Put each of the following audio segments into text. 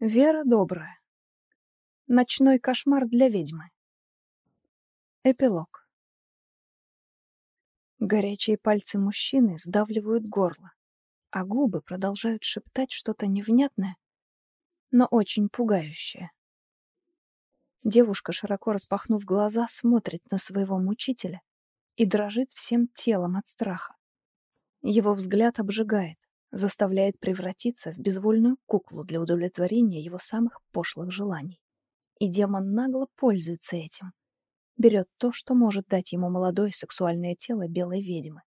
Вера добрая. Ночной кошмар для ведьмы. Эпилог. Горячие пальцы мужчины сдавливают горло, а губы продолжают шептать что-то невнятное, но очень пугающее. Девушка, широко распахнув глаза, смотрит на своего мучителя и дрожит всем телом от страха. Его взгляд обжигает, заставляет превратиться в безвольную куклу для удовлетворения его самых пошлых желаний. И демон нагло пользуется этим. Берет то, что может дать ему молодое сексуальное тело белой ведьмы.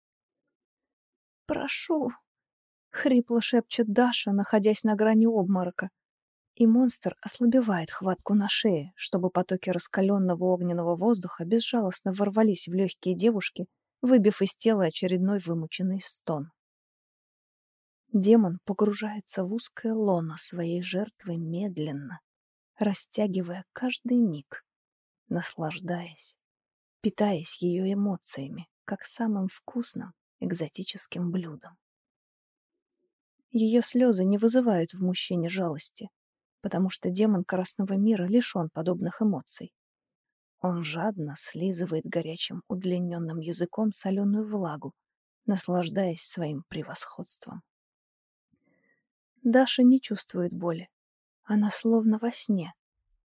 «Прошу!» — хрипло шепчет Даша, находясь на грани обморока. И монстр ослабевает хватку на шее, чтобы потоки раскаленного огненного воздуха безжалостно ворвались в легкие девушки, выбив из тела очередной вымученный стон. Демон погружается в узкое лоно своей жертвы медленно, растягивая каждый миг, наслаждаясь, питаясь ее эмоциями, как самым вкусным экзотическим блюдом. Ее слезы не вызывают в мужчине жалости, потому что демон Красного мира лишен подобных эмоций. Он жадно слизывает горячим удлиненным языком соленую влагу, наслаждаясь своим превосходством. Даша не чувствует боли. Она словно во сне.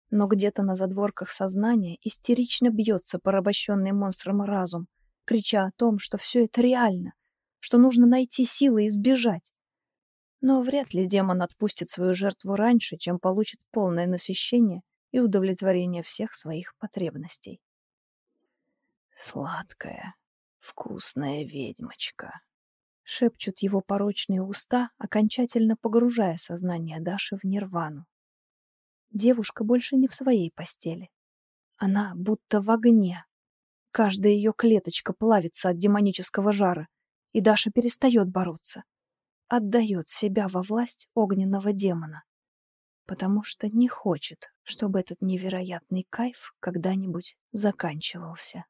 Но где-то на задворках сознания истерично бьется порабощенный монстром разум, крича о том, что все это реально, что нужно найти силы и сбежать. Но вряд ли демон отпустит свою жертву раньше, чем получит полное насыщение и удовлетворение всех своих потребностей. Сладкая, вкусная ведьмочка шепчут его порочные уста, окончательно погружая сознание Даши в нирвану. Девушка больше не в своей постели. Она будто в огне. Каждая ее клеточка плавится от демонического жара, и Даша перестает бороться. Отдает себя во власть огненного демона, потому что не хочет, чтобы этот невероятный кайф когда-нибудь заканчивался.